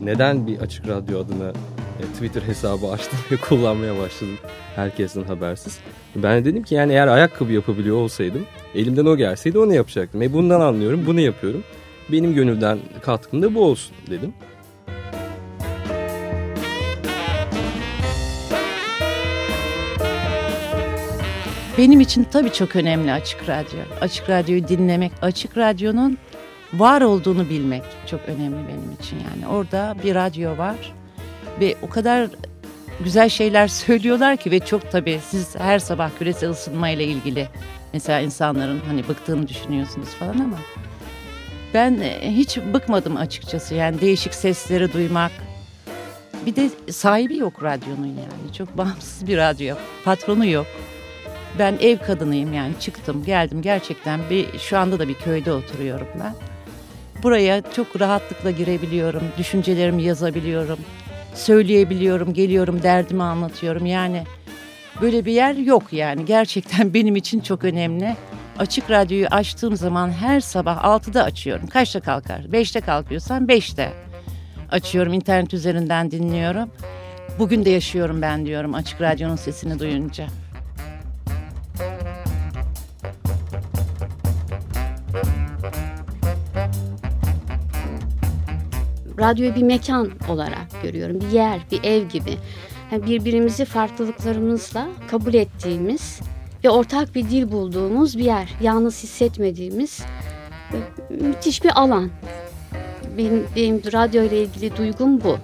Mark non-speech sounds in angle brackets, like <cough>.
neden bir açık radyo adına e, Twitter hesabı açtım ve <laughs> kullanmaya başladım herkesten habersiz. Ben dedim ki yani eğer ayakkabı yapabiliyor olsaydım elimden o gelseydi onu yapacaktım. E bundan anlıyorum bunu yapıyorum. Benim gönülden katkım da bu olsun dedim. Benim için tabii çok önemli Açık Radyo. Açık Radyo'yu dinlemek, Açık Radyo'nun var olduğunu bilmek çok önemli benim için yani. Orada bir radyo var ve o kadar güzel şeyler <laughs> söylüyorlar ki ve çok tabii siz her sabah küresel ısınmayla ilgili mesela insanların hani bıktığını düşünüyorsunuz falan ama ben e, hiç bıkmadım açıkçası yani değişik sesleri duymak. Bir de sahibi yok radyonun yani çok bağımsız bir radyo patronu yok. Ben ev kadınıyım yani çıktım geldim gerçekten bir şu anda da bir köyde oturuyorum ben. Buraya çok rahatlıkla girebiliyorum, düşüncelerimi yazabiliyorum, söyleyebiliyorum, geliyorum derdimi anlatıyorum yani. Böyle bir yer yok yani gerçekten <laughs> benim için çok önemli. Açık radyoyu açtığım zaman her sabah 6'da açıyorum. Kaçta kalkar? 5'te kalkıyorsan 5'te açıyorum internet üzerinden dinliyorum. Bugün de yaşıyorum ben diyorum açık radyonun sesini duyunca. Radyoyu bir mekan olarak görüyorum. Bir yer, bir ev gibi. Yani birbirimizi farklılıklarımızla kabul ettiğimiz ve ortak bir dil bulduğumuz bir yer. Yalnız hissetmediğimiz müthiş bir alan. Benim, benim radyo ile ilgili duygum bu.